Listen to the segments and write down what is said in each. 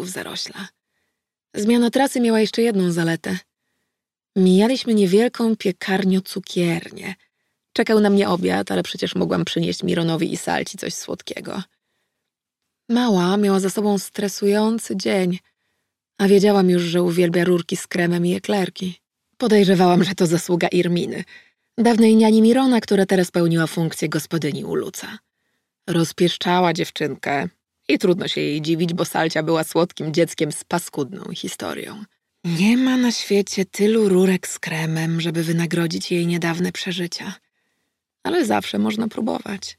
w zarośla. Zmiana trasy miała jeszcze jedną zaletę. Mijaliśmy niewielką piekarnio-cukiernię. Czekał na mnie obiad, ale przecież mogłam przynieść Mironowi i Salci coś słodkiego. Mała miała za sobą stresujący dzień, a wiedziałam już, że uwielbia rurki z kremem i eklerki. Podejrzewałam, że to zasługa Irminy, dawnej niani Mirona, która teraz pełniła funkcję gospodyni u Luca. Rozpieszczała dziewczynkę i trudno się jej dziwić, bo Salcia była słodkim dzieckiem z paskudną historią. Nie ma na świecie tylu rurek z kremem, żeby wynagrodzić jej niedawne przeżycia. Ale zawsze można próbować.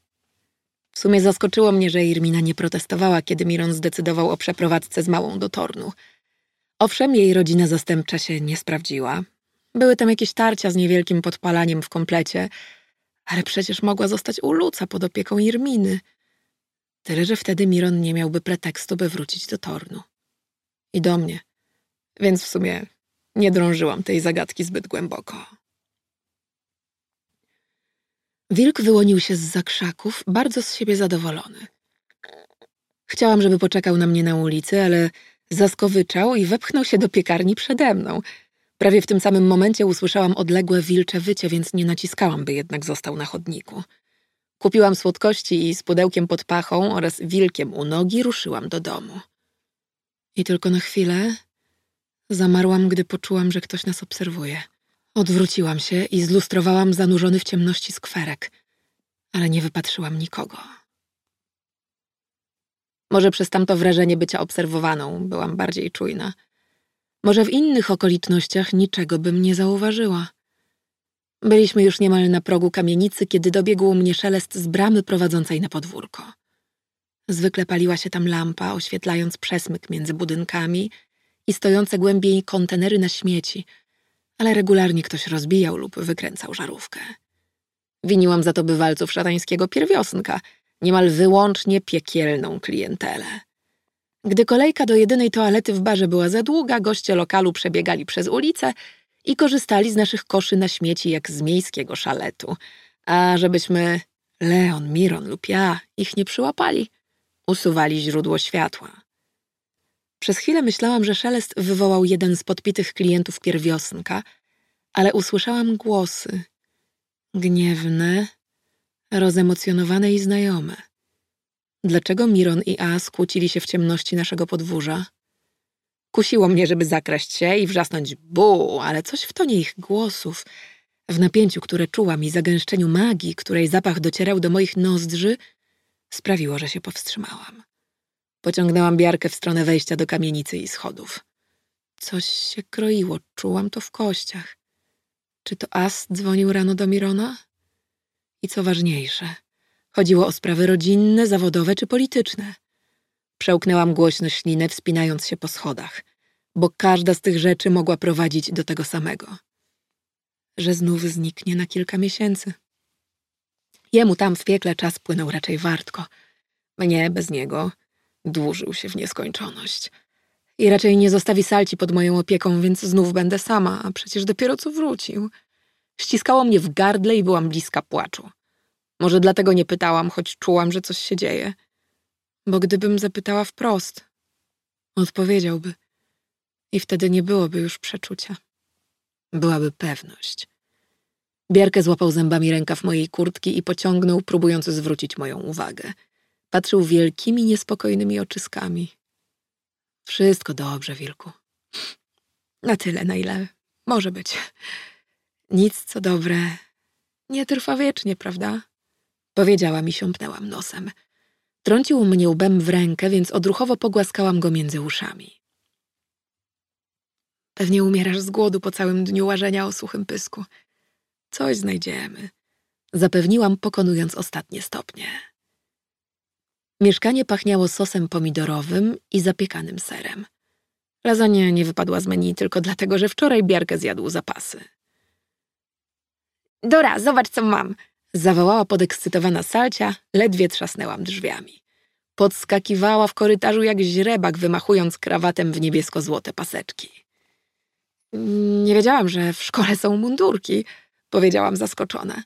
W sumie zaskoczyło mnie, że Irmina nie protestowała, kiedy Miron zdecydował o przeprowadzce z małą do Tornu. Owszem, jej rodzina zastępcza się nie sprawdziła. Były tam jakieś tarcia z niewielkim podpalaniem w komplecie, ale przecież mogła zostać u Luca pod opieką Irminy. Tyle, że wtedy Miron nie miałby pretekstu, by wrócić do Tornu. I do mnie. Więc w sumie nie drążyłam tej zagadki zbyt głęboko. Wilk wyłonił się z zakrzaków, bardzo z siebie zadowolony. Chciałam, żeby poczekał na mnie na ulicy, ale zaskowyczał i wepchnął się do piekarni przede mną. Prawie w tym samym momencie usłyszałam odległe wilcze wycie, więc nie naciskałam, by jednak został na chodniku. Kupiłam słodkości i z pudełkiem pod pachą oraz wilkiem u nogi ruszyłam do domu. I tylko na chwilę zamarłam, gdy poczułam, że ktoś nas obserwuje. Odwróciłam się i zlustrowałam zanurzony w ciemności skwerek, ale nie wypatrzyłam nikogo. Może przez tamto wrażenie bycia obserwowaną byłam bardziej czujna. Może w innych okolicznościach niczego bym nie zauważyła. Byliśmy już niemal na progu kamienicy, kiedy dobiegł mnie szelest z bramy prowadzącej na podwórko. Zwykle paliła się tam lampa, oświetlając przesmyk między budynkami i stojące głębiej kontenery na śmieci, ale regularnie ktoś rozbijał lub wykręcał żarówkę. Winiłam za to bywalców szatańskiego pierwiosnka, niemal wyłącznie piekielną klientelę. Gdy kolejka do jedynej toalety w barze była za długa, goście lokalu przebiegali przez ulicę i korzystali z naszych koszy na śmieci jak z miejskiego szaletu. A żebyśmy, Leon, Miron lub ja, ich nie przyłapali, usuwali źródło światła. Przez chwilę myślałam, że szelest wywołał jeden z podpitych klientów pierwiosnka, ale usłyszałam głosy. Gniewne, rozemocjonowane i znajome. Dlaczego Miron i A skłócili się w ciemności naszego podwórza? Kusiło mnie, żeby zakraść się i wrzasnąć bu, ale coś w tonie ich głosów, w napięciu, które czułam i zagęszczeniu magii, której zapach docierał do moich nozdrzy, sprawiło, że się powstrzymałam. Pociągnęłam biarkę w stronę wejścia do kamienicy i schodów. Coś się kroiło, czułam to w kościach. Czy to As dzwonił rano do Mirona? I co ważniejsze, chodziło o sprawy rodzinne, zawodowe czy polityczne. Przełknęłam głośno ślinę, wspinając się po schodach, bo każda z tych rzeczy mogła prowadzić do tego samego. Że znów zniknie na kilka miesięcy. Jemu tam w piekle czas płynął raczej wartko. Mnie bez niego dłużył się w nieskończoność. I raczej nie zostawi salci pod moją opieką, więc znów będę sama, a przecież dopiero co wrócił. Ściskało mnie w gardle i byłam bliska płaczu. Może dlatego nie pytałam, choć czułam, że coś się dzieje. Bo gdybym zapytała wprost, odpowiedziałby. I wtedy nie byłoby już przeczucia. Byłaby pewność. Bierkę złapał zębami rękaw mojej kurtki i pociągnął, próbując zwrócić moją uwagę. Patrzył wielkimi, niespokojnymi oczyskami. Wszystko dobrze, wilku. Na tyle, na ile może być. Nic, co dobre, nie trwa wiecznie, prawda? Powiedziałam i siąpnęłam nosem. Trącił mnie łbem w rękę, więc odruchowo pogłaskałam go między uszami. Pewnie umierasz z głodu po całym dniu łażenia o suchym pysku. Coś znajdziemy. Zapewniłam, pokonując ostatnie stopnie. Mieszkanie pachniało sosem pomidorowym i zapiekanym serem. Lasagna nie wypadła z menu tylko dlatego, że wczoraj Biarkę zjadł zapasy. Dora, zobacz, co mam! Zawołała podekscytowana Salcia, ledwie trzasnęłam drzwiami. Podskakiwała w korytarzu jak źrebak, wymachując krawatem w niebiesko-złote paseczki. Nie wiedziałam, że w szkole są mundurki, powiedziałam zaskoczona.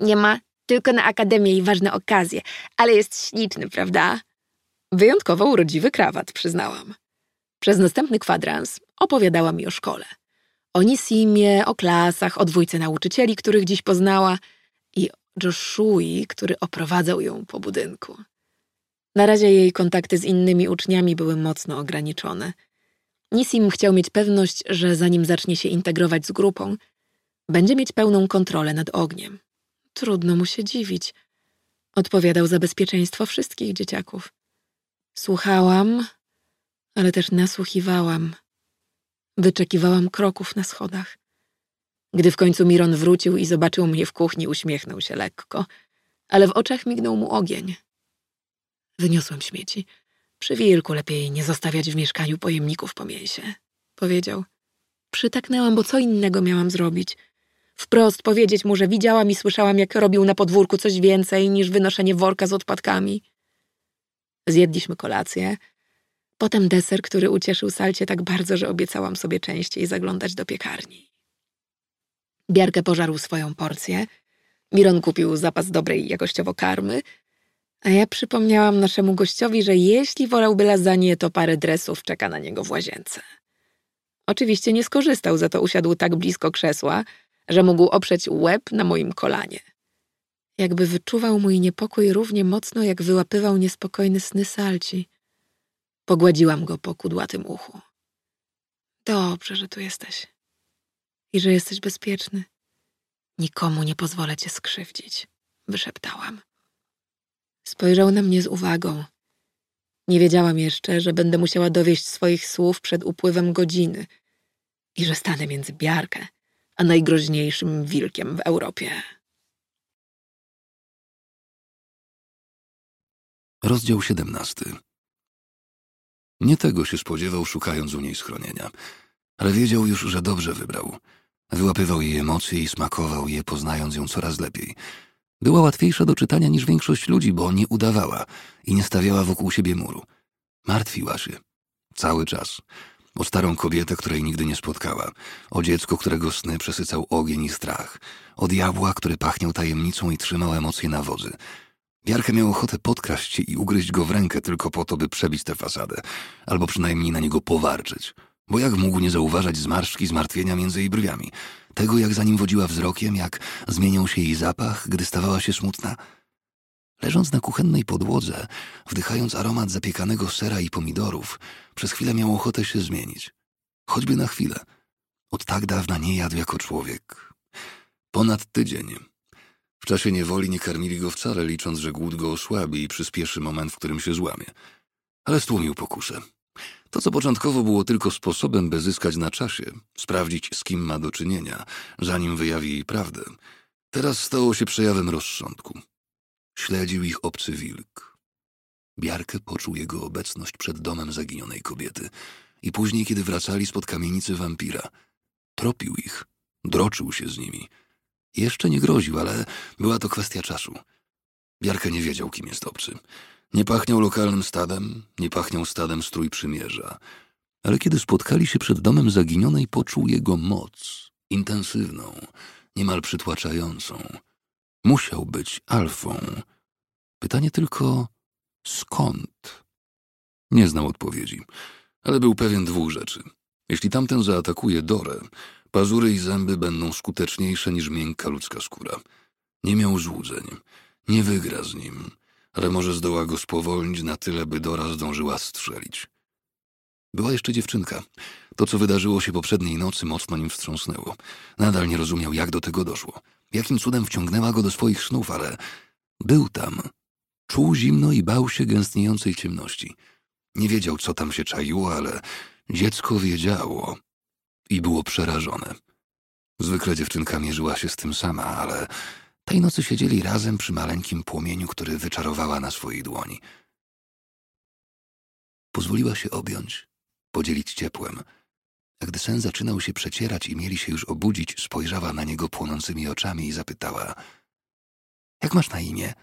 Nie ma, tylko na akademię i ważne okazje, ale jest śliczny, prawda? Wyjątkowo urodziwy krawat, przyznałam. Przez następny kwadrans opowiadała mi o szkole. O Nisimie, o klasach, o dwójce nauczycieli, których dziś poznała i Joshui, który oprowadzał ją po budynku. Na razie jej kontakty z innymi uczniami były mocno ograniczone. Nisim chciał mieć pewność, że zanim zacznie się integrować z grupą, będzie mieć pełną kontrolę nad ogniem. Trudno mu się dziwić. Odpowiadał za bezpieczeństwo wszystkich dzieciaków. Słuchałam, ale też nasłuchiwałam. Wyczekiwałam kroków na schodach. Gdy w końcu Miron wrócił i zobaczył mnie w kuchni, uśmiechnął się lekko, ale w oczach mignął mu ogień. Wyniosłem śmieci. Przy wilku lepiej nie zostawiać w mieszkaniu pojemników po mięsie, powiedział. Przytaknęłam, bo co innego miałam zrobić. Wprost powiedzieć mu, że widziałam i słyszałam, jak robił na podwórku coś więcej niż wynoszenie worka z odpadkami. Zjedliśmy kolację, potem deser, który ucieszył Salcie tak bardzo, że obiecałam sobie częściej zaglądać do piekarni. Biarkę pożarł swoją porcję, Miron kupił zapas dobrej jakościowo karmy, a ja przypomniałam naszemu gościowi, że jeśli wolałby lasagne, to parę dresów czeka na niego w łazience. Oczywiście nie skorzystał, za to usiadł tak blisko krzesła, że mógł oprzeć łeb na moim kolanie. Jakby wyczuwał mój niepokój równie mocno, jak wyłapywał niespokojny sny Salci. Pogładziłam go po kudłatym uchu. Dobrze, że tu jesteś. I że jesteś bezpieczny. Nikomu nie pozwolę cię skrzywdzić, wyszeptałam. Spojrzał na mnie z uwagą. Nie wiedziałam jeszcze, że będę musiała dowieść swoich słów przed upływem godziny i że stanę między Biarkę a najgroźniejszym wilkiem w Europie. Rozdział 17 Nie tego się spodziewał, szukając u niej schronienia, ale wiedział już, że dobrze wybrał. Wyłapywał jej emocje i smakował je, poznając ją coraz lepiej. Była łatwiejsza do czytania niż większość ludzi, bo nie udawała i nie stawiała wokół siebie muru. Martwiła się. Cały czas. O starą kobietę, której nigdy nie spotkała. O dziecko, którego sny przesycał ogień i strach. O diabła, który pachniał tajemnicą i trzymał emocje na wodzy. Wiarkę miał ochotę podkraść się i ugryźć go w rękę tylko po to, by przebić tę fasadę. Albo przynajmniej na niego powarczyć. Bo jak mógł nie zauważać zmarszczki zmartwienia między jej brwiami? Tego, jak za nim wodziła wzrokiem, jak zmieniał się jej zapach, gdy stawała się smutna? Leżąc na kuchennej podłodze, wdychając aromat zapiekanego sera i pomidorów, przez chwilę miał ochotę się zmienić. Choćby na chwilę. Od tak dawna nie jadł jako człowiek. Ponad tydzień. W czasie niewoli nie karmili go wcale, licząc, że głód go osłabi i przyspieszy moment, w którym się złamie. Ale stłumił pokusę. To, co początkowo było tylko sposobem, by zyskać na czasie, sprawdzić, z kim ma do czynienia, zanim wyjawi jej prawdę, teraz stało się przejawem rozsądku. Śledził ich obcy wilk. Biarkę poczuł jego obecność przed domem zaginionej kobiety i później, kiedy wracali spod kamienicy wampira. Tropił ich, droczył się z nimi. Jeszcze nie groził, ale była to kwestia czasu. Biarkę nie wiedział, kim jest obcy. Nie pachniał lokalnym stadem, nie pachniał stadem strój przymierza. Ale kiedy spotkali się przed domem zaginionej, poczuł jego moc, intensywną, niemal przytłaczającą. Musiał być alfą. Pytanie tylko skąd? Nie znał odpowiedzi, ale był pewien dwóch rzeczy. Jeśli tamten zaatakuje Dorę, pazury i zęby będą skuteczniejsze niż miękka ludzka skóra. Nie miał złudzeń. Nie wygra z nim ale może zdoła go spowolnić na tyle, by Dora zdążyła strzelić. Była jeszcze dziewczynka. To, co wydarzyło się poprzedniej nocy, mocno nim wstrząsnęło. Nadal nie rozumiał, jak do tego doszło. Jakim cudem wciągnęła go do swoich snów, ale był tam. Czuł zimno i bał się gęstniejącej ciemności. Nie wiedział, co tam się czaiło, ale dziecko wiedziało i było przerażone. Zwykle dziewczynka mierzyła się z tym sama, ale tej nocy siedzieli razem przy maleńkim płomieniu, który wyczarowała na swojej dłoni. Pozwoliła się objąć, podzielić ciepłem, a gdy sen zaczynał się przecierać i mieli się już obudzić, spojrzała na niego płonącymi oczami i zapytała — Jak masz na imię?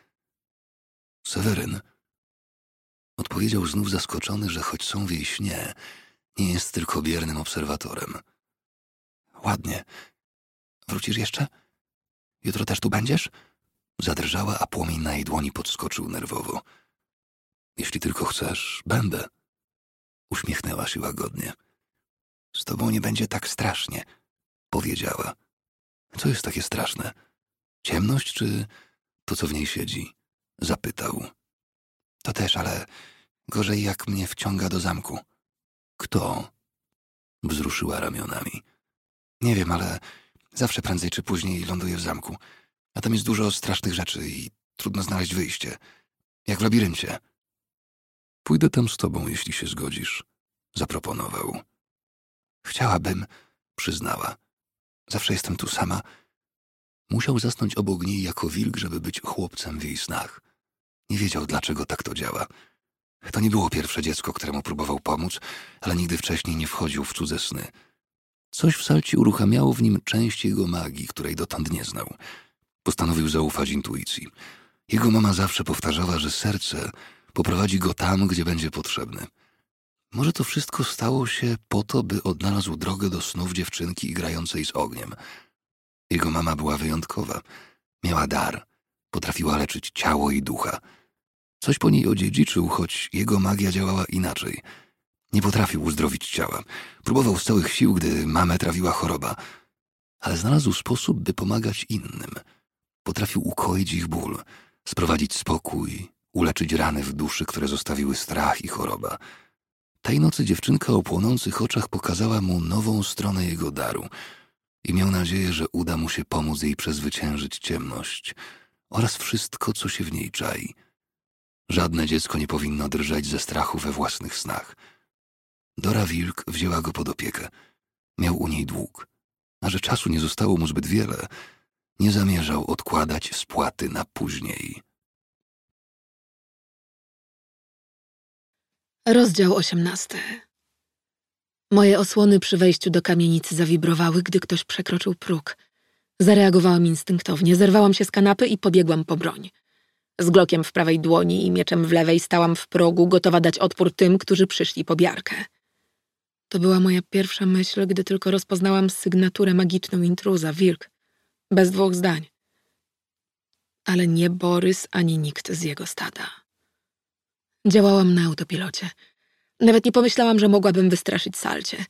— Seweryn. Odpowiedział znów zaskoczony, że choć są w jej śnie, nie jest tylko biernym obserwatorem. — Ładnie. Wrócisz jeszcze? — Jutro też tu będziesz? Zadrżała, a płomień na jej dłoni podskoczył nerwowo. Jeśli tylko chcesz, będę. Uśmiechnęła się łagodnie. Z tobą nie będzie tak strasznie, powiedziała. Co jest takie straszne? Ciemność czy to, co w niej siedzi? Zapytał. To też, ale gorzej jak mnie wciąga do zamku. Kto? Wzruszyła ramionami. Nie wiem, ale zawsze prędzej czy później ląduję w zamku. A tam jest dużo strasznych rzeczy i trudno znaleźć wyjście. Jak w labiryncie. Pójdę tam z tobą, jeśli się zgodzisz, zaproponował. Chciałabym, przyznała. Zawsze jestem tu sama. Musiał zasnąć obok niej jako wilk, żeby być chłopcem w jej snach. Nie wiedział, dlaczego tak to działa. To nie było pierwsze dziecko, któremu próbował pomóc, ale nigdy wcześniej nie wchodził w cudze sny. Coś w salci uruchamiało w nim część jego magii, której dotąd nie znał. Postanowił zaufać intuicji. Jego mama zawsze powtarzała, że serce poprowadzi go tam, gdzie będzie potrzebny. Może to wszystko stało się po to, by odnalazł drogę do snów dziewczynki grającej z ogniem. Jego mama była wyjątkowa. Miała dar. Potrafiła leczyć ciało i ducha. Coś po niej odziedziczył, choć jego magia działała inaczej. Nie potrafił uzdrowić ciała. Próbował z całych sił, gdy mamę trawiła choroba. Ale znalazł sposób, by pomagać innym. Potrafił ukoić ich ból, sprowadzić spokój, uleczyć rany w duszy, które zostawiły strach i choroba. Tej nocy dziewczynka o płonących oczach pokazała mu nową stronę jego daru i miał nadzieję, że uda mu się pomóc jej przezwyciężyć ciemność oraz wszystko, co się w niej czai. Żadne dziecko nie powinno drżeć ze strachu we własnych snach. Dora Wilk wzięła go pod opiekę. Miał u niej dług, a że czasu nie zostało mu zbyt wiele, nie zamierzał odkładać spłaty na później. Rozdział osiemnasty. Moje osłony przy wejściu do kamienicy zawibrowały, gdy ktoś przekroczył próg. Zareagowałam instynktownie, zerwałam się z kanapy i pobiegłam po broń. Z glokiem w prawej dłoni i mieczem w lewej stałam w progu, gotowa dać odpór tym, którzy przyszli po biarkę. To była moja pierwsza myśl, gdy tylko rozpoznałam sygnaturę magiczną intruza, wilk. Bez dwóch zdań. Ale nie Borys ani nikt z jego stada. Działałam na autopilocie. Nawet nie pomyślałam, że mogłabym wystraszyć salcie.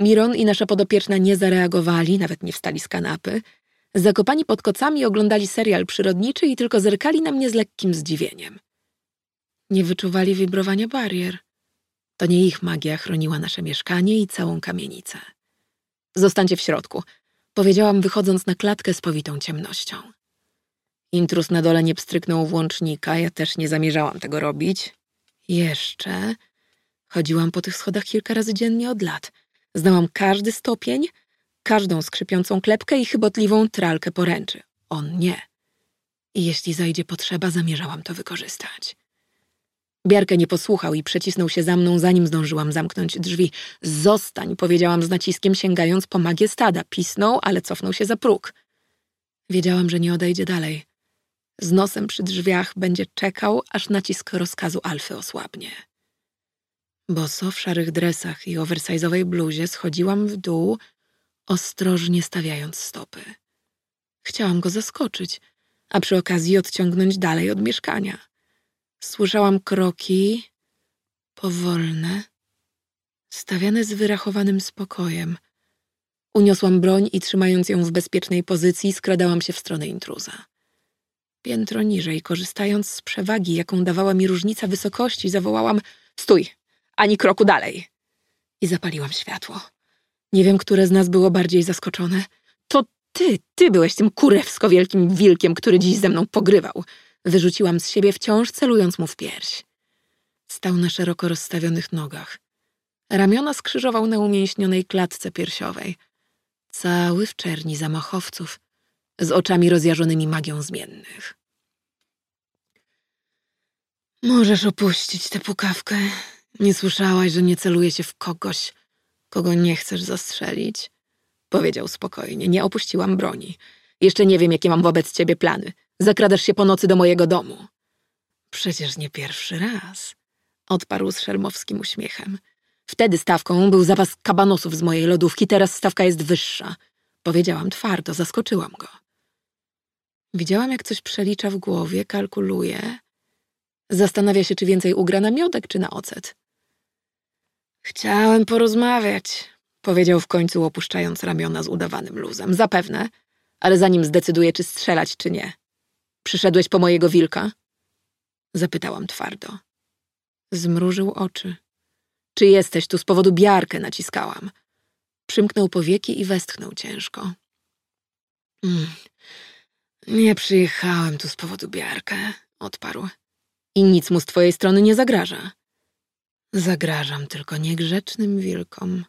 Miron i nasza podopieczna nie zareagowali, nawet nie wstali z kanapy. Zakopani pod kocami oglądali serial przyrodniczy i tylko zerkali na mnie z lekkim zdziwieniem. Nie wyczuwali wibrowania barier. To nie ich magia chroniła nasze mieszkanie i całą kamienicę. Zostańcie w środku, powiedziałam, wychodząc na klatkę z powitą ciemnością. Intrus na dole nie pstryknął włącznika, ja też nie zamierzałam tego robić. Jeszcze. Chodziłam po tych schodach kilka razy dziennie od lat. Znałam każdy stopień, każdą skrzypiącą klepkę i chybotliwą tralkę poręczy. On nie. I jeśli zajdzie potrzeba, zamierzałam to wykorzystać. Biarkę nie posłuchał i przecisnął się za mną, zanim zdążyłam zamknąć drzwi. Zostań, powiedziałam z naciskiem, sięgając po magię stada. Pisnął, ale cofnął się za próg. Wiedziałam, że nie odejdzie dalej. Z nosem przy drzwiach będzie czekał, aż nacisk rozkazu Alfy osłabnie. Boso w szarych dresach i oversize'owej bluzie schodziłam w dół, ostrożnie stawiając stopy. Chciałam go zaskoczyć, a przy okazji odciągnąć dalej od mieszkania. Słyszałam kroki, powolne, stawiane z wyrachowanym spokojem. Uniosłam broń i trzymając ją w bezpiecznej pozycji, skradałam się w stronę intruza. Piętro niżej, korzystając z przewagi, jaką dawała mi różnica wysokości, zawołałam Stój, ani kroku dalej. I zapaliłam światło. Nie wiem, które z nas było bardziej zaskoczone. To ty, ty byłeś tym kurewsko wielkim wilkiem, który dziś ze mną pogrywał. Wyrzuciłam z siebie wciąż, celując mu w pierś. Stał na szeroko rozstawionych nogach. Ramiona skrzyżował na umięśnionej klatce piersiowej. Cały w czerni zamachowców, z oczami rozjażonymi magią zmiennych. Możesz opuścić tę pukawkę. Nie słyszałaś, że nie celuje się w kogoś, kogo nie chcesz zastrzelić? Powiedział spokojnie. Nie opuściłam broni. Jeszcze nie wiem, jakie mam wobec ciebie plany. Zakradasz się po nocy do mojego domu. Przecież nie pierwszy raz. Odparł z szermowskim uśmiechem. Wtedy stawką był zapas kabanosów z mojej lodówki, teraz stawka jest wyższa. Powiedziałam twardo, zaskoczyłam go. Widziałam, jak coś przelicza w głowie, kalkuluje. Zastanawia się, czy więcej ugra na miodek, czy na ocet. Chciałem porozmawiać, powiedział w końcu, opuszczając ramiona z udawanym luzem. Zapewne, ale zanim zdecyduję, czy strzelać, czy nie. Przyszedłeś po mojego wilka? Zapytałam twardo. Zmrużył oczy. Czy jesteś tu z powodu biarkę? Naciskałam. Przymknął powieki i westchnął ciężko. Mm. Nie przyjechałem tu z powodu biarkę, odparł. I nic mu z twojej strony nie zagraża. Zagrażam tylko niegrzecznym wilkom.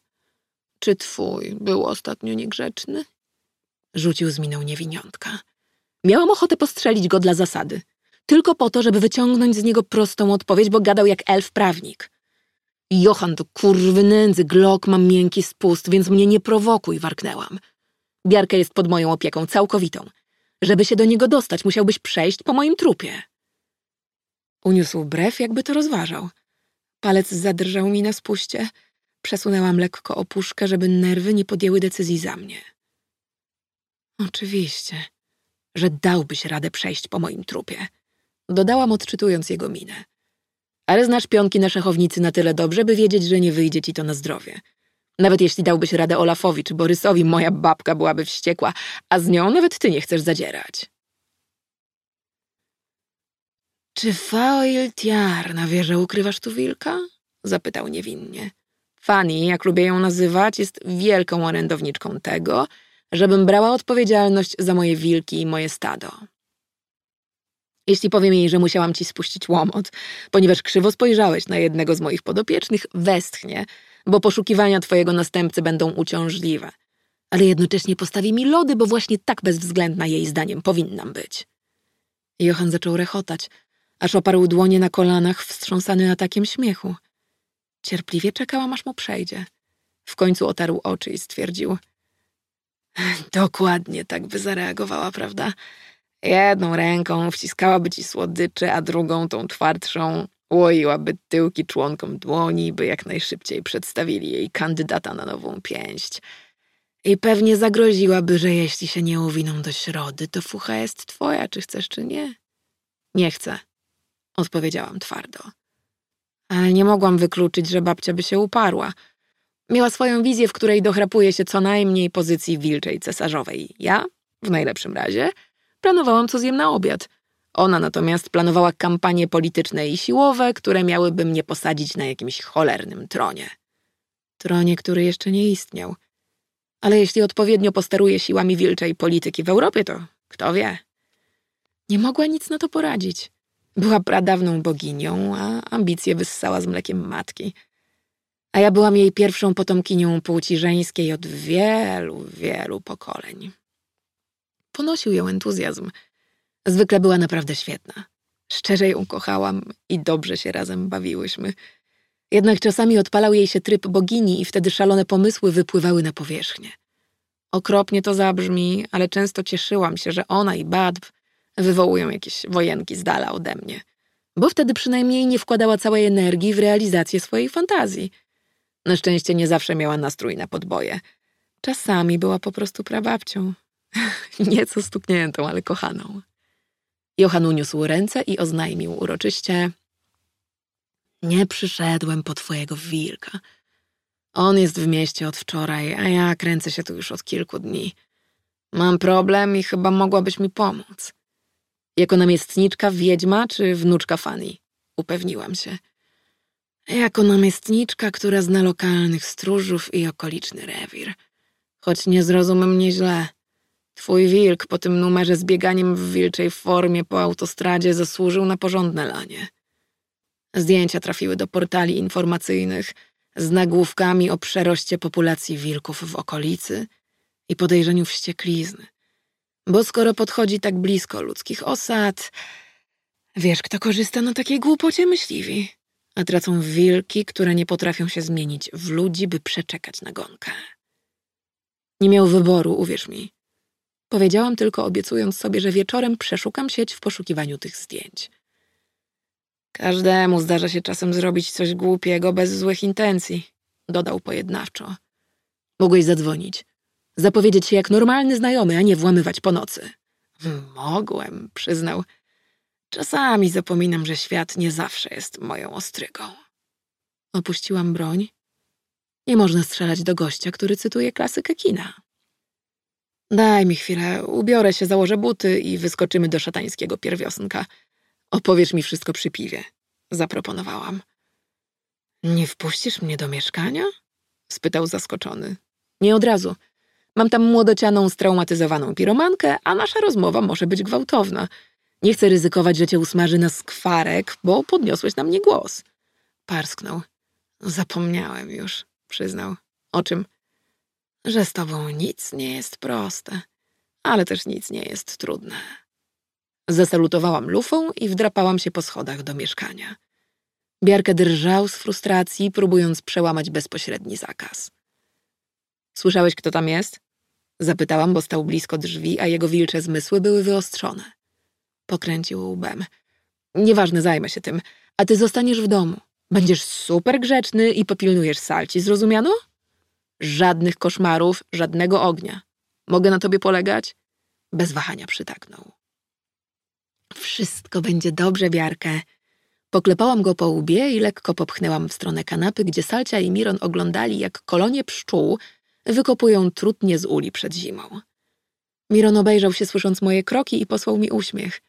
Czy twój był ostatnio niegrzeczny? Rzucił z miną niewiniątka. Miałam ochotę postrzelić go dla zasady. Tylko po to, żeby wyciągnąć z niego prostą odpowiedź, bo gadał jak elf prawnik. Johan to kurwy nędzy, Glock ma miękki spust, więc mnie nie prowokuj, warknęłam. Biarka jest pod moją opieką całkowitą. Żeby się do niego dostać, musiałbyś przejść po moim trupie. Uniósł brew, jakby to rozważał. Palec zadrżał mi na spuście. Przesunęłam lekko opuszkę, żeby nerwy nie podjęły decyzji za mnie. Oczywiście, że dałbyś radę przejść po moim trupie. Dodałam, odczytując jego minę. Ale znasz pionki na szachownicy na tyle dobrze, by wiedzieć, że nie wyjdzie ci to na zdrowie. Nawet jeśli dałbyś radę Olafowi czy Borysowi, moja babka byłaby wściekła, a z nią nawet ty nie chcesz zadzierać. Czy Faoil Tiar na wieżę ukrywasz tu wilka? Zapytał niewinnie. Fanny, jak lubię ją nazywać, jest wielką orędowniczką tego, żebym brała odpowiedzialność za moje wilki i moje stado. Jeśli powiem jej, że musiałam ci spuścić łomot, ponieważ krzywo spojrzałeś na jednego z moich podopiecznych, westchnie, bo poszukiwania twojego następcy będą uciążliwe. Ale jednocześnie postawi mi lody, bo właśnie tak bezwzględna jej zdaniem powinnam być. Johan zaczął rechotać, aż oparł dłonie na kolanach, wstrząsany atakiem śmiechu. Cierpliwie czekałam, aż mu przejdzie. W końcu otarł oczy i stwierdził: Dokładnie tak by zareagowała, prawda? Jedną ręką wciskałaby ci słodycze, a drugą, tą twardszą, łoiłaby tyłki członkom dłoni, by jak najszybciej przedstawili jej kandydata na nową pięść. I pewnie zagroziłaby, że jeśli się nie uwiną do środy, to fucha jest twoja, czy chcesz, czy nie. Nie chcę, odpowiedziałam twardo. Ale nie mogłam wykluczyć, że babcia by się uparła. Miała swoją wizję, w której dochrapuje się co najmniej pozycji wilczej cesarzowej. Ja, w najlepszym razie, planowałam, co zjem na obiad. Ona natomiast planowała kampanie polityczne i siłowe, które miałyby mnie posadzić na jakimś cholernym tronie. Tronie, który jeszcze nie istniał. Ale jeśli odpowiednio posteruje siłami wilczej polityki w Europie, to kto wie? Nie mogła nic na to poradzić. Była pradawną boginią, a ambicje wyssała z mlekiem matki. A ja byłam jej pierwszą potomkinią płci żeńskiej od wielu, wielu pokoleń. Ponosił ją entuzjazm. Zwykle była naprawdę świetna. Szczerze ją kochałam i dobrze się razem bawiłyśmy. Jednak czasami odpalał jej się tryb bogini i wtedy szalone pomysły wypływały na powierzchnię. Okropnie to zabrzmi, ale często cieszyłam się, że ona i Badb wywołują jakieś wojenki z dala ode mnie, bo wtedy przynajmniej nie wkładała całej energii w realizację swojej fantazji. Na szczęście nie zawsze miała nastrój na podboje. Czasami była po prostu prababcią. Nieco stukniętą, ale kochaną. Johan uniósł ręce i oznajmił uroczyście Nie przyszedłem po twojego wilka. On jest w mieście od wczoraj, a ja kręcę się tu już od kilku dni. Mam problem i chyba mogłabyś mi pomóc. Jako namiestniczka wiedźma czy wnuczka Fanny? Upewniłam się. Jako namiestniczka, która zna lokalnych stróżów i okoliczny rewir. Choć nie zrozum mnie źle. Twój wilk po tym numerze z bieganiem w wilczej formie po autostradzie zasłużył na porządne lanie. Zdjęcia trafiły do portali informacyjnych z nagłówkami o przeroście populacji wilków w okolicy i podejrzeniu wścieklizny. Bo skoro podchodzi tak blisko ludzkich osad, wiesz, kto korzysta na takiej głupocie myśliwi, a tracą wilki, które nie potrafią się zmienić w ludzi, by przeczekać nagonkę. Nie miał wyboru, uwierz mi. Powiedziałam tylko, obiecując sobie, że wieczorem przeszukam sieć w poszukiwaniu tych zdjęć. Każdemu zdarza się czasem zrobić coś głupiego bez złych intencji, dodał pojednawczo. Mogłeś zadzwonić. Zapowiedzieć się jak normalny znajomy, a nie włamywać po nocy. Mogłem, przyznał. Czasami zapominam, że świat nie zawsze jest moją ostrygą. Opuściłam broń Nie można strzelać do gościa, który cytuje klasykę kina. Daj mi chwilę, ubiorę się, założę buty i wyskoczymy do szatańskiego pierwiosnka. Opowiesz mi wszystko przy piwie, zaproponowałam. Nie wpuścisz mnie do mieszkania? spytał zaskoczony. Nie od razu. Mam tam młodocianą, straumatyzowaną piromankę, a nasza rozmowa może być gwałtowna. Nie chcę ryzykować, że cię usmaży na skwarek, bo podniosłeś na mnie głos. Parsknął. Zapomniałem już, przyznał. O czym? Że z tobą nic nie jest proste, ale też nic nie jest trudne. Zasalutowałam lufą i wdrapałam się po schodach do mieszkania. Biarkę drżał z frustracji, próbując przełamać bezpośredni zakaz. Słyszałeś, kto tam jest? Zapytałam, bo stał blisko drzwi, a jego wilcze zmysły były wyostrzone. Pokręcił łbem. Nieważne, zajmę się tym. A ty zostaniesz w domu. Będziesz super grzeczny i popilnujesz salci, zrozumiano? Żadnych koszmarów, żadnego ognia. Mogę na tobie polegać? Bez wahania przytaknął. Wszystko będzie dobrze, Biarkę. Poklepałam go po łbie i lekko popchnęłam w stronę kanapy, gdzie Salcia i Miron oglądali, jak kolonie pszczół wykopują trutnie z uli przed zimą. Miron obejrzał się, słysząc moje kroki i posłał mi uśmiech.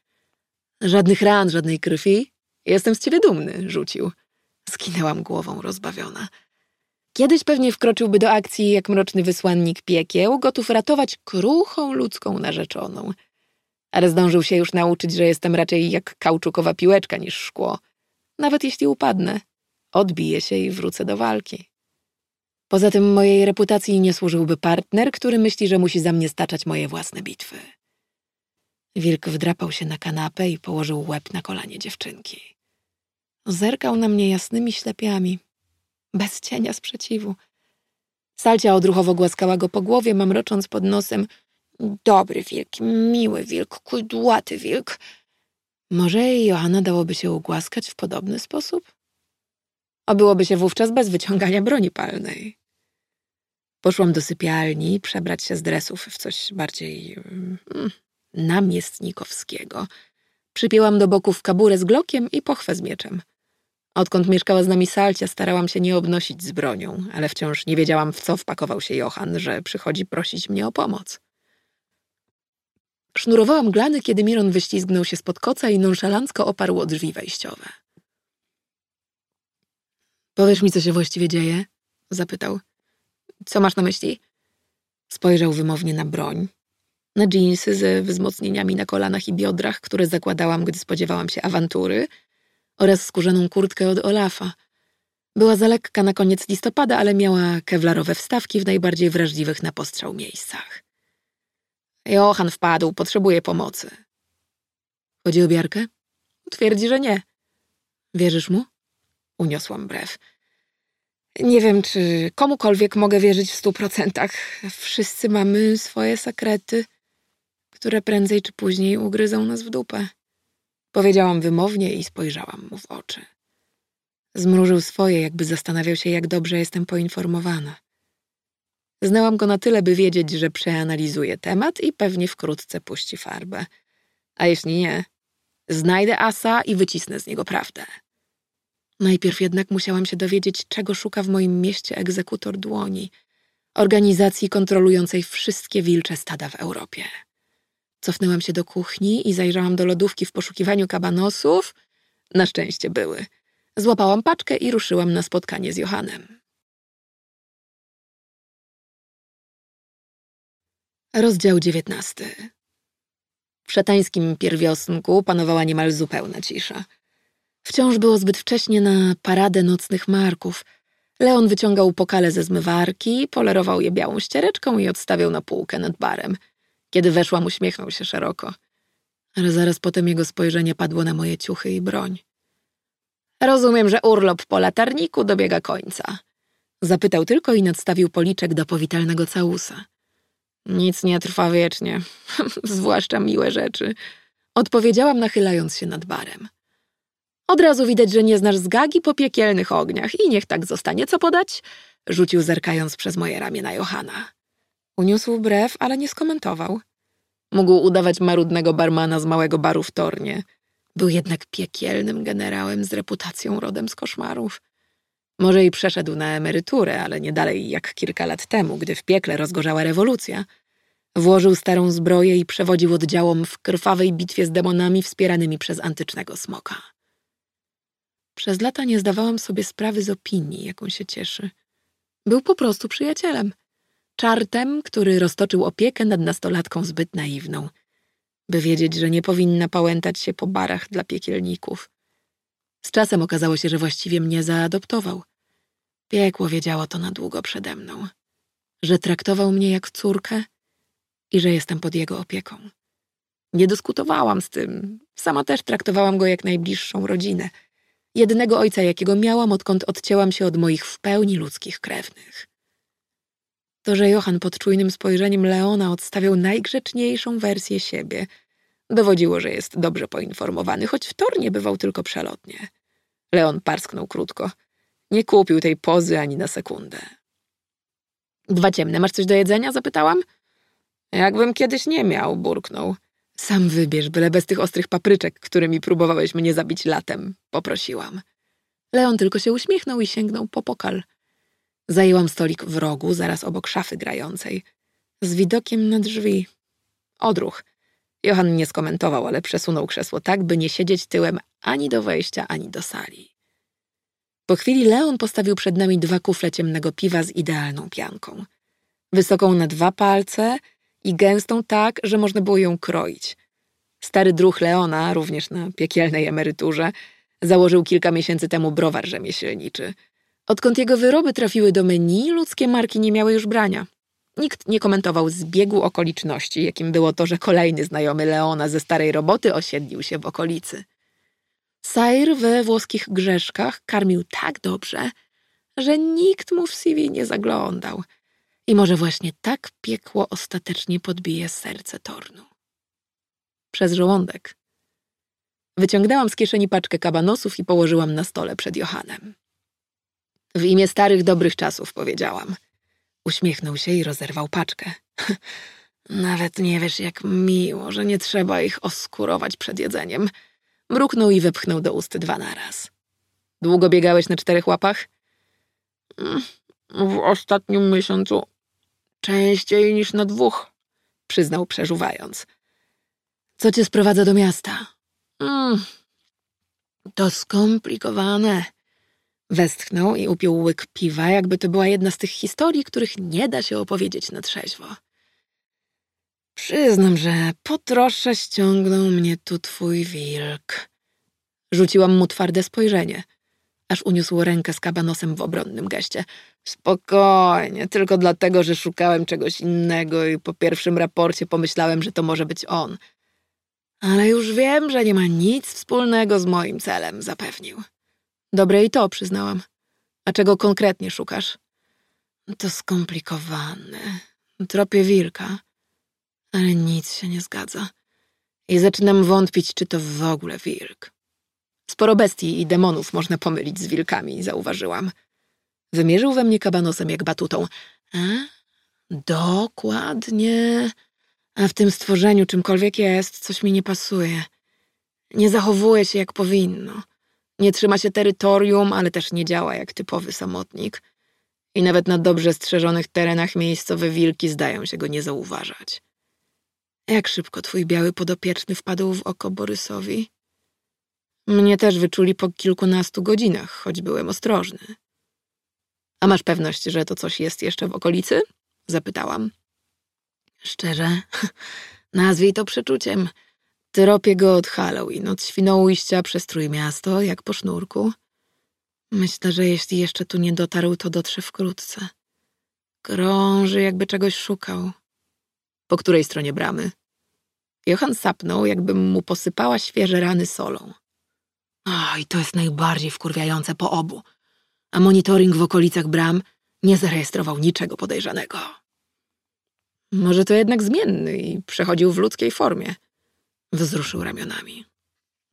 Żadnych ran, żadnej krwi. Jestem z ciebie dumny, rzucił. Skinęłam głową rozbawiona. Kiedyś pewnie wkroczyłby do akcji jak mroczny wysłannik piekieł, gotów ratować kruchą ludzką narzeczoną. Ale zdążył się już nauczyć, że jestem raczej jak kauczukowa piłeczka niż szkło. Nawet jeśli upadnę, odbiję się i wrócę do walki. Poza tym mojej reputacji nie służyłby partner, który myśli, że musi za mnie staczać moje własne bitwy. Wilk wdrapał się na kanapę i położył łeb na kolanie dziewczynki. Zerkał na mnie jasnymi ślepiami, bez cienia sprzeciwu. Salcia odruchowo głaskała go po głowie, mamrocząc pod nosem Dobry wilk, miły wilk, kudłaty wilk. Może Johanna dałoby się ugłaskać w podobny sposób? Obyłoby się wówczas bez wyciągania broni palnej. Poszłam do sypialni, przebrać się z dresów w coś bardziej mm, namiestnikowskiego. Przypięłam do boków kaburę z glokiem i pochwę z mieczem. Odkąd mieszkała z nami Salcia, starałam się nie obnosić z bronią, ale wciąż nie wiedziałam, w co wpakował się Johan, że przychodzi prosić mnie o pomoc. Sznurowałam glany, kiedy Miron wyślizgnął się spod koca i nonszalancko oparł o drzwi wejściowe. Powiesz mi, co się właściwie dzieje? Zapytał. Co masz na myśli? Spojrzał wymownie na broń, na dżinsy ze wzmocnieniami na kolanach i biodrach, które zakładałam, gdy spodziewałam się awantury, oraz skórzaną kurtkę od Olafa. Była za lekka na koniec listopada, ale miała kewlarowe wstawki w najbardziej wrażliwych na postrzał miejscach. Johan wpadł, potrzebuje pomocy. Chodzi o Biarkę? Twierdzi, że nie. Wierzysz mu? Uniosłam brew. Nie wiem, czy komukolwiek mogę wierzyć w stu procentach. Wszyscy mamy swoje sekrety, które prędzej czy później ugryzą nas w dupę. Powiedziałam wymownie i spojrzałam mu w oczy. Zmrużył swoje, jakby zastanawiał się, jak dobrze jestem poinformowana. Znałam go na tyle, by wiedzieć, że przeanalizuje temat i pewnie wkrótce puści farbę. A jeśli nie, znajdę asa i wycisnę z niego prawdę. Najpierw jednak musiałam się dowiedzieć, czego szuka w moim mieście egzekutor dłoni, organizacji kontrolującej wszystkie wilcze stada w Europie. Cofnęłam się do kuchni i zajrzałam do lodówki w poszukiwaniu kabanosów. Na szczęście były. Złapałam paczkę i ruszyłam na spotkanie z Johanem. Rozdział dziewiętnasty. W szatańskim pierwiosnku panowała niemal zupełna cisza. Wciąż było zbyt wcześnie na paradę nocnych marków. Leon wyciągał pokale ze zmywarki, polerował je białą ściereczką i odstawiał na półkę nad barem. Kiedy weszłam, uśmiechnął się szeroko. Ale zaraz potem jego spojrzenie padło na moje ciuchy i broń. Rozumiem, że urlop po latarniku dobiega końca. Zapytał tylko i nadstawił policzek do powitalnego całusa. Nic nie trwa wiecznie, zwłaszcza miłe rzeczy. Odpowiedziałam, nachylając się nad barem. Od razu widać, że nie znasz zgagi po piekielnych ogniach i niech tak zostanie. Co podać? Rzucił zerkając przez moje ramię na Johana. Uniósł brew, ale nie skomentował. Mógł udawać marudnego barmana z małego baru w Tornie. Był jednak piekielnym generałem z reputacją rodem z koszmarów. Może i przeszedł na emeryturę, ale nie dalej jak kilka lat temu, gdy w piekle rozgorzała rewolucja. Włożył starą zbroję i przewodził oddziałom w krwawej bitwie z demonami wspieranymi przez antycznego smoka. Przez lata nie zdawałam sobie sprawy z opinii, jaką się cieszy. Był po prostu przyjacielem. Czartem, który roztoczył opiekę nad nastolatką zbyt naiwną, by wiedzieć, że nie powinna pałętać się po barach dla piekielników. Z czasem okazało się, że właściwie mnie zaadoptował. Piekło wiedziało to na długo przede mną, że traktował mnie jak córkę i że jestem pod jego opieką. Nie dyskutowałam z tym, sama też traktowałam go jak najbliższą rodzinę, jednego ojca, jakiego miałam, odkąd odcięłam się od moich w pełni ludzkich krewnych. To, że Johan pod czujnym spojrzeniem Leona odstawiał najgrzeczniejszą wersję siebie, dowodziło, że jest dobrze poinformowany, choć w tor nie bywał tylko przelotnie. Leon parsknął krótko. Nie kupił tej pozy ani na sekundę. Dwa ciemne, masz coś do jedzenia? zapytałam. Jakbym kiedyś nie miał, burknął. Sam wybierz, byle bez tych ostrych papryczek, którymi próbowałeś mnie zabić latem, poprosiłam. Leon tylko się uśmiechnął i sięgnął po pokal. Zajęłam stolik w rogu, zaraz obok szafy grającej, z widokiem na drzwi. Odruch. Johan nie skomentował, ale przesunął krzesło tak, by nie siedzieć tyłem ani do wejścia, ani do sali. Po chwili Leon postawił przed nami dwa kufle ciemnego piwa z idealną pianką. Wysoką na dwa palce i gęstą tak, że można było ją kroić. Stary druh Leona, również na piekielnej emeryturze, założył kilka miesięcy temu browar rzemieślniczy. Odkąd jego wyroby trafiły do menu, ludzkie marki nie miały już brania. Nikt nie komentował zbiegu okoliczności, jakim było to, że kolejny znajomy Leona ze starej roboty osiedlił się w okolicy. Sair we włoskich grzeszkach karmił tak dobrze, że nikt mu w CV nie zaglądał. I może właśnie tak piekło ostatecznie podbije serce Tornu. Przez żołądek. Wyciągnęłam z kieszeni paczkę kabanosów i położyłam na stole przed Johanem. W imię starych, dobrych czasów, powiedziałam. Uśmiechnął się i rozerwał paczkę. Nawet nie wiesz, jak miło, że nie trzeba ich oskurować przed jedzeniem. Mruknął i wepchnął do ust dwa naraz. Długo biegałeś na czterech łapach? Mm, w ostatnim miesiącu częściej niż na dwóch, przyznał przeżuwając. Co cię sprowadza do miasta? Mm, to skomplikowane. Westchnął i upił łyk piwa, jakby to była jedna z tych historii, których nie da się opowiedzieć na trzeźwo. Przyznam, że po trosze ściągnął mnie tu twój wilk. Rzuciłam mu twarde spojrzenie, aż uniósł rękę z kabanosem w obronnym geście. Spokojnie, tylko dlatego, że szukałem czegoś innego i po pierwszym raporcie pomyślałem, że to może być on. Ale już wiem, że nie ma nic wspólnego z moim celem, zapewnił. Dobre i to, przyznałam. A czego konkretnie szukasz? To skomplikowane. Tropię wilka ale nic się nie zgadza. I zaczynam wątpić, czy to w ogóle wilk. Sporo bestii i demonów można pomylić z wilkami, zauważyłam. Wymierzył we mnie kabanosem jak batutą. A? Dokładnie. A w tym stworzeniu, czymkolwiek jest, coś mi nie pasuje. Nie zachowuje się jak powinno. Nie trzyma się terytorium, ale też nie działa jak typowy samotnik. I nawet na dobrze strzeżonych terenach miejscowe wilki zdają się go nie zauważać. Jak szybko twój biały podopieczny wpadł w oko Borysowi? Mnie też wyczuli po kilkunastu godzinach, choć byłem ostrożny. A masz pewność, że to coś jest jeszcze w okolicy? Zapytałam. Szczerze, nazwij to przeczuciem. Tropię go od Halloween, od Świnoujścia przez Trójmiasto, jak po sznurku. Myślę, że jeśli jeszcze tu nie dotarł, to dotrze wkrótce. Krąży, jakby czegoś szukał. Po której stronie bramy? Johan sapnął, jakbym mu posypała świeże rany solą. O, i to jest najbardziej wkurwiające po obu. A monitoring w okolicach bram nie zarejestrował niczego podejrzanego. Może to jednak zmienny i przechodził w ludzkiej formie. Wzruszył ramionami.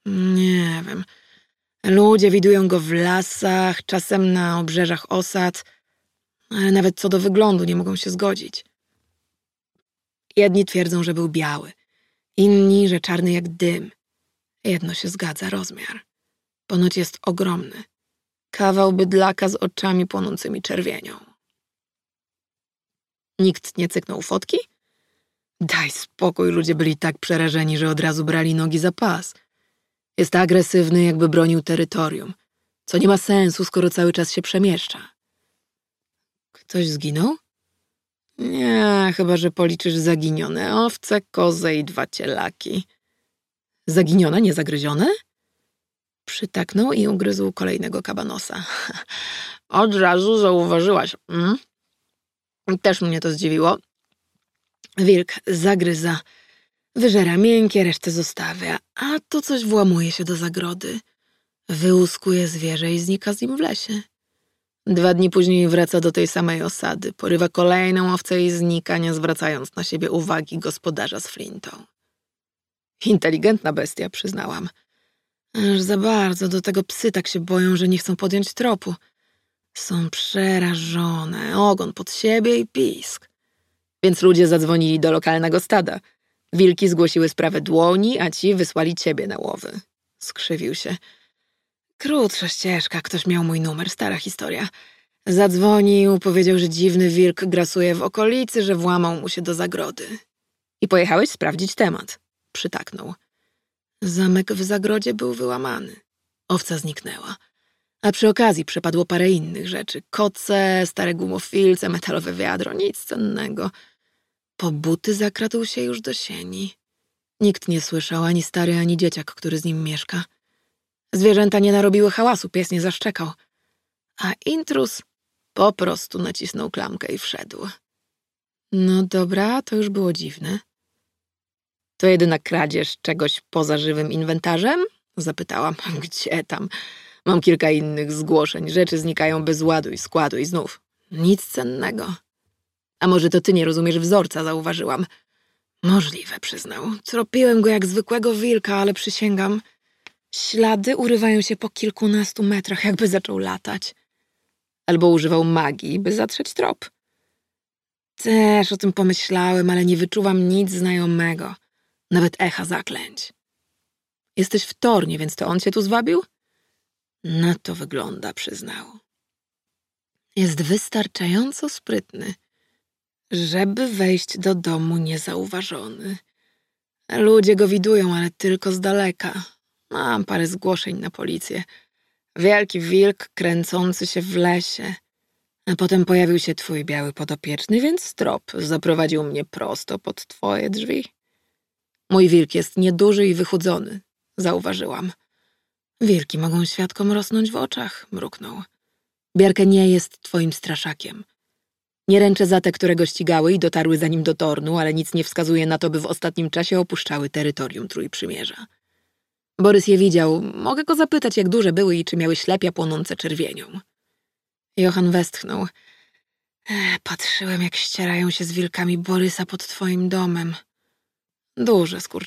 Nie wiem. Ludzie widują go w lasach, czasem na obrzeżach osad, ale nawet co do wyglądu nie mogą się zgodzić. Jedni twierdzą, że był biały, inni, że czarny jak dym. Jedno się zgadza, rozmiar. Ponoć jest ogromny. Kawał bydlaka z oczami płonącymi czerwienią. Nikt nie cyknął fotki? Daj spokój, ludzie byli tak przerażeni, że od razu brali nogi za pas. Jest agresywny, jakby bronił terytorium, co nie ma sensu, skoro cały czas się przemieszcza. Ktoś zginął? Nie, chyba że policzysz zaginione owce, kozę i dwa cielaki. Zaginione, nie zagryzione? Przytaknął i ugryzł kolejnego kabanosa. Od razu zauważyłaś. Mm? Też mnie to zdziwiło. Wilk zagryza, wyżera miękkie, resztę zostawia, a to coś włamuje się do zagrody. Wyłuskuje zwierzę i znika z nim w lesie. Dwa dni później wraca do tej samej osady, porywa kolejną owcę i znika, nie zwracając na siebie uwagi gospodarza z flintą. Inteligentna bestia, przyznałam. Aż za bardzo do tego psy tak się boją, że nie chcą podjąć tropu. Są przerażone, ogon pod siebie i pisk. Więc ludzie zadzwonili do lokalnego stada. Wilki zgłosiły sprawę dłoni, a ci wysłali ciebie na łowy. Skrzywił się. Krótsza ścieżka, ktoś miał mój numer, stara historia. Zadzwonił, powiedział, że dziwny wilk grasuje w okolicy, że włamał mu się do zagrody. I pojechałeś sprawdzić temat. Przytaknął. Zamek w zagrodzie był wyłamany. Owca zniknęła. A przy okazji przepadło parę innych rzeczy. Koce, stare gumofilce, metalowe wiadro, nic cennego. Po buty zakradł się już do sieni. Nikt nie słyszał, ani stary, ani dzieciak, który z nim mieszka. Zwierzęta nie narobiły hałasu, pies nie zaszczekał. A intrus po prostu nacisnął klamkę i wszedł. No dobra, to już było dziwne. To jedyna kradzież czegoś poza żywym inwentarzem? Zapytałam. Gdzie tam? Mam kilka innych zgłoszeń. Rzeczy znikają bez ładu i składu i znów. Nic cennego. A może to ty nie rozumiesz wzorca, zauważyłam. Możliwe, przyznał. Tropiłem go jak zwykłego wilka, ale przysięgam. Ślady urywają się po kilkunastu metrach, jakby zaczął latać. Albo używał magii, by zatrzeć trop. Też o tym pomyślałem, ale nie wyczuwam nic znajomego. Nawet echa zaklęć. Jesteś w tornie, więc to on cię tu zwabił? Na to wygląda, przyznał. Jest wystarczająco sprytny, żeby wejść do domu niezauważony. Ludzie go widują, ale tylko z daleka. Mam parę zgłoszeń na policję. Wielki wilk kręcący się w lesie. A potem pojawił się twój biały podopieczny, więc strop zaprowadził mnie prosto pod twoje drzwi. Mój wilk jest nieduży i wychudzony, zauważyłam. Wilki mogą świadkom rosnąć w oczach, mruknął. Biarkę nie jest twoim straszakiem. Nie ręczę za te, które go ścigały i dotarły za nim do Tornu, ale nic nie wskazuje na to, by w ostatnim czasie opuszczały terytorium Trójprzymierza. Borys je widział. Mogę go zapytać, jak duże były i czy miały ślepia płonące czerwienią. Johan westchnął. Patrzyłem, jak ścierają się z wilkami Borysa pod twoim domem. Duże